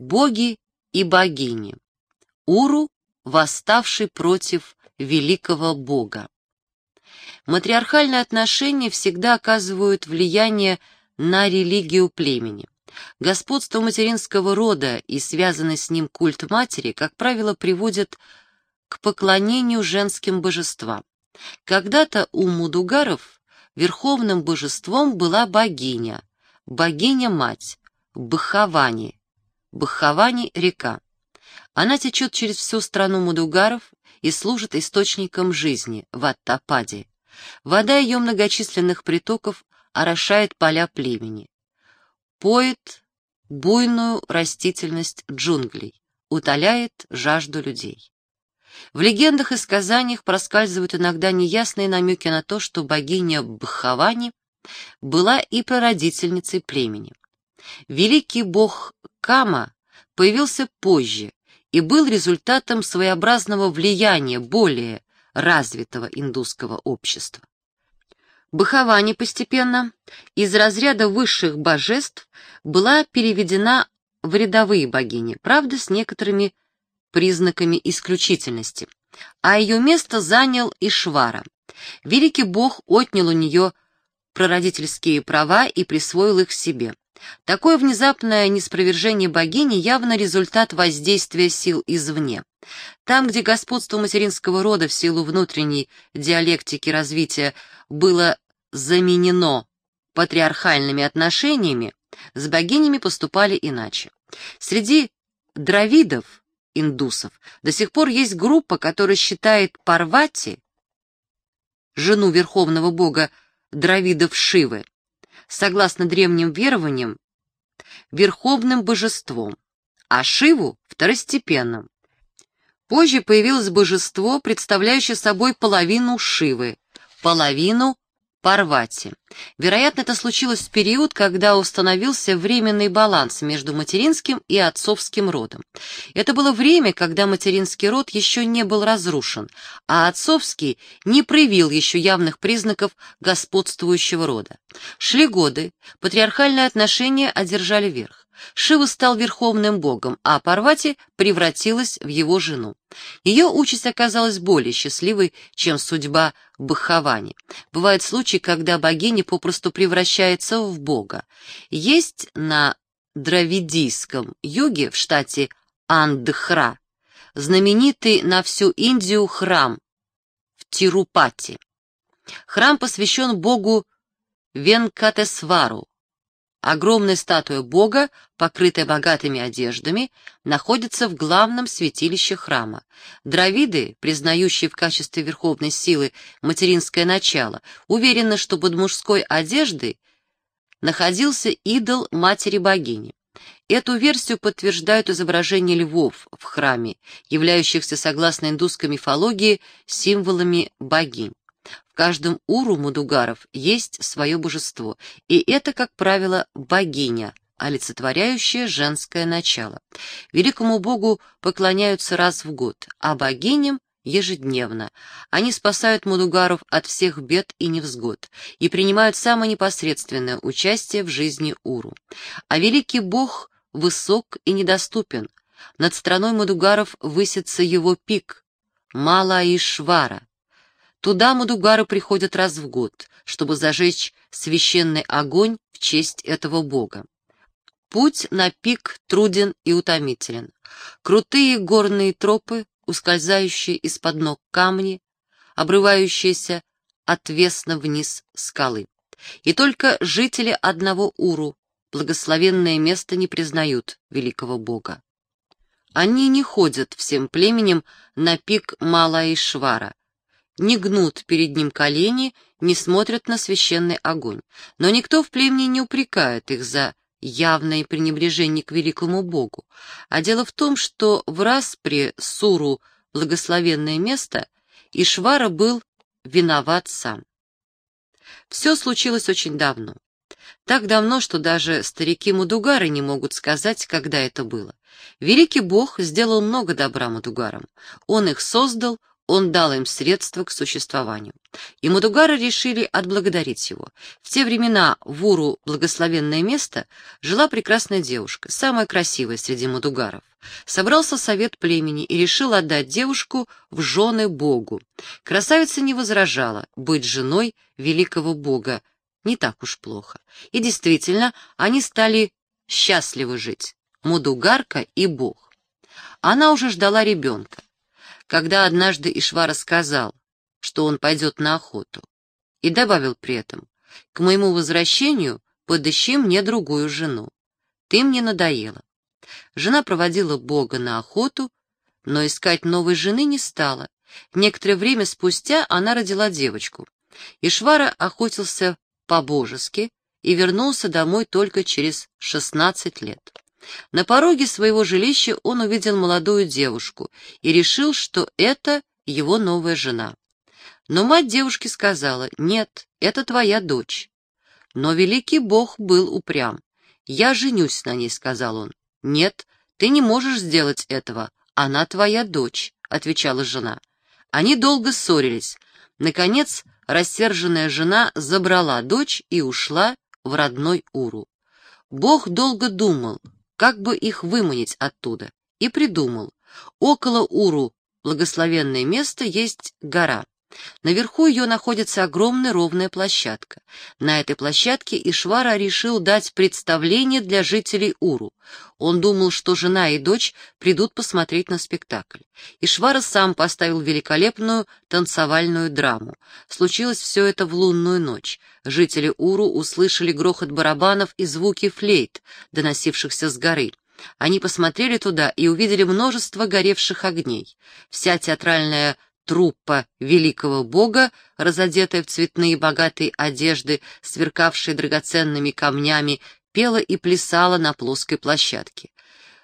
Боги и богини. Уру, восставший против великого бога. Матриархальные отношения всегда оказывают влияние на религию племени. Господство материнского рода и связанный с ним культ матери, как правило, приводят к поклонению женским божествам. Когда-то у мудугаров верховным божеством была богиня, богиня-мать, Бхавани, Бхавани — река. Она течет через всю страну мудугаров и служит источником жизни в Аттападе. Вода ее многочисленных притоков орошает поля племени. Поет буйную растительность джунглей, утоляет жажду людей. В легендах и сказаниях проскальзывают иногда неясные намеки на то, что богиня Бхавани была и прародительницей племени. Великий бог Кама появился позже и был результатом своеобразного влияния более развитого индусского общества. Бхавани постепенно из разряда высших божеств была переведена в рядовые богини, правда, с некоторыми признаками исключительности, а ее место занял Ишвара. Великий бог отнял у нее прародительские права и присвоил их себе. Такое внезапное неспровержение богини явно результат воздействия сил извне. Там, где господство материнского рода в силу внутренней диалектики развития было заменено патриархальными отношениями, с богинями поступали иначе. Среди дравидов, индусов, до сих пор есть группа, которая считает Парвати, жену верховного бога дравидов Шивы, согласно древним верованиям, верховным божеством, а Шиву — второстепенным. Позже появилось божество, представляющее собой половину Шивы, половину Парвати. Вероятно, это случилось в период, когда установился временный баланс между материнским и отцовским родом. Это было время, когда материнский род еще не был разрушен, а отцовский не проявил еще явных признаков господствующего рода. Шли годы, патриархальные отношения одержали верх. Шива стал верховным богом, а Парвати превратилась в его жену. Ее участь оказалась более счастливой, чем судьба Бхавани. Бывают случаи, когда богиня попросту превращается в бога. Есть на Дравидийском юге в штате Андхра знаменитый на всю Индию храм в Тирупати. Храм посвящен богу Венкатесвару, Огромная статуя Бога, покрытая богатыми одеждами, находится в главном святилище храма. Дравиды, признающие в качестве верховной силы материнское начало, уверены, что под мужской одеждой находился идол матери-богини. Эту версию подтверждают изображения львов в храме, являющихся, согласно индусской мифологии, символами богинь. Каждом уру мудугаров есть свое божество, и это, как правило, богиня, олицетворяющая женское начало. Великому богу поклоняются раз в год, а богиням ежедневно. Они спасают мудугаров от всех бед и невзгод и принимают самое непосредственное участие в жизни Уру. А великий бог высок и недоступен. Над страной мудугаров высится его пик — Малаишвара, Туда мудугары приходят раз в год, чтобы зажечь священный огонь в честь этого бога. Путь на пик труден и утомителен. Крутые горные тропы, ускользающие из-под ног камни, обрывающиеся отвесно вниз скалы. И только жители одного Уру, благословенное место, не признают великого бога. Они не ходят всем племенем на пик Малаишвара, не гнут перед ним колени, не смотрят на священный огонь. Но никто в племени не упрекает их за явное пренебрежение к великому Богу. А дело в том, что в распре Суру благословенное место Ишвара был виноват сам. Все случилось очень давно. Так давно, что даже старики Мудугары не могут сказать, когда это было. Великий Бог сделал много добра Мудугарам. Он их создал, он дал им средства к существованию. И Мадугары решили отблагодарить его. В те времена в Уру благословенное место жила прекрасная девушка, самая красивая среди Мадугаров. Собрался совет племени и решил отдать девушку в жены Богу. Красавица не возражала быть женой великого Бога, не так уж плохо. И действительно, они стали счастливы жить, Мудугарка и Бог. Она уже ждала ребенка когда однажды Ишвара сказал, что он пойдет на охоту, и добавил при этом, «К моему возвращению подыщи мне другую жену. Ты мне надоела». Жена проводила Бога на охоту, но искать новой жены не стала. Некоторое время спустя она родила девочку. Ишвара охотился по-божески и вернулся домой только через 16 лет. На пороге своего жилища он увидел молодую девушку и решил, что это его новая жена. Но мать девушки сказала, «Нет, это твоя дочь». Но великий бог был упрям. «Я женюсь на ней», — сказал он. «Нет, ты не можешь сделать этого. Она твоя дочь», — отвечала жена. Они долго ссорились. Наконец, рассерженная жена забрала дочь и ушла в родной Уру. Бог долго думал, как бы их выманить оттуда, и придумал. Около Уру, благословенное место, есть гора. Наверху ее находится огромная ровная площадка. На этой площадке Ишвара решил дать представление для жителей Уру. Он думал, что жена и дочь придут посмотреть на спектакль. Ишвара сам поставил великолепную танцевальную драму. Случилось все это в лунную ночь. Жители Уру услышали грохот барабанов и звуки флейт, доносившихся с горы. Они посмотрели туда и увидели множество горевших огней. Вся театральная труппа великого бога, разодетая в цветные богатые одежды, сверкавшие драгоценными камнями, пела и плясала на плоской площадке.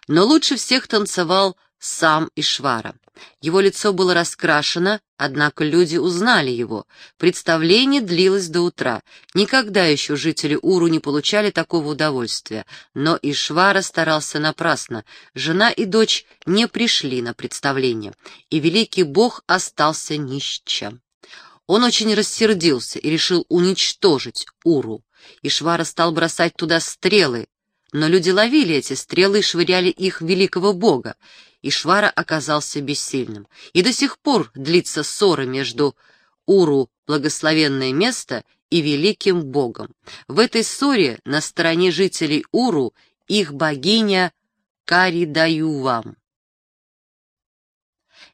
Но лучше всех танцевал сам Ишвара. Его лицо было раскрашено, однако люди узнали его. Представление длилось до утра. Никогда еще жители Уру не получали такого удовольствия. Но Ишвара старался напрасно. Жена и дочь не пришли на представление, и великий бог остался ни с чем. Он очень рассердился и решил уничтожить Уру. Ишвара стал бросать туда стрелы, но люди ловили эти стрелы и швыряли их великого бога. Ишвара оказался бессильным. И до сих пор длится ссора между Уру, благословенное место, и великим богом. В этой ссоре на стороне жителей Уру их богиня Каридаювам.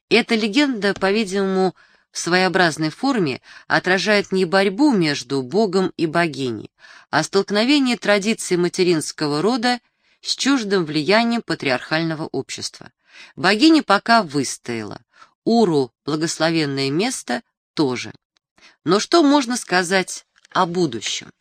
Эта легенда, по-видимому, в своеобразной форме отражает не борьбу между Богом и богиней, а столкновение традиций материнского рода с чуждым влиянием патриархального общества. Богиня пока выстояла, Уру, благословенное место, тоже. Но что можно сказать о будущем?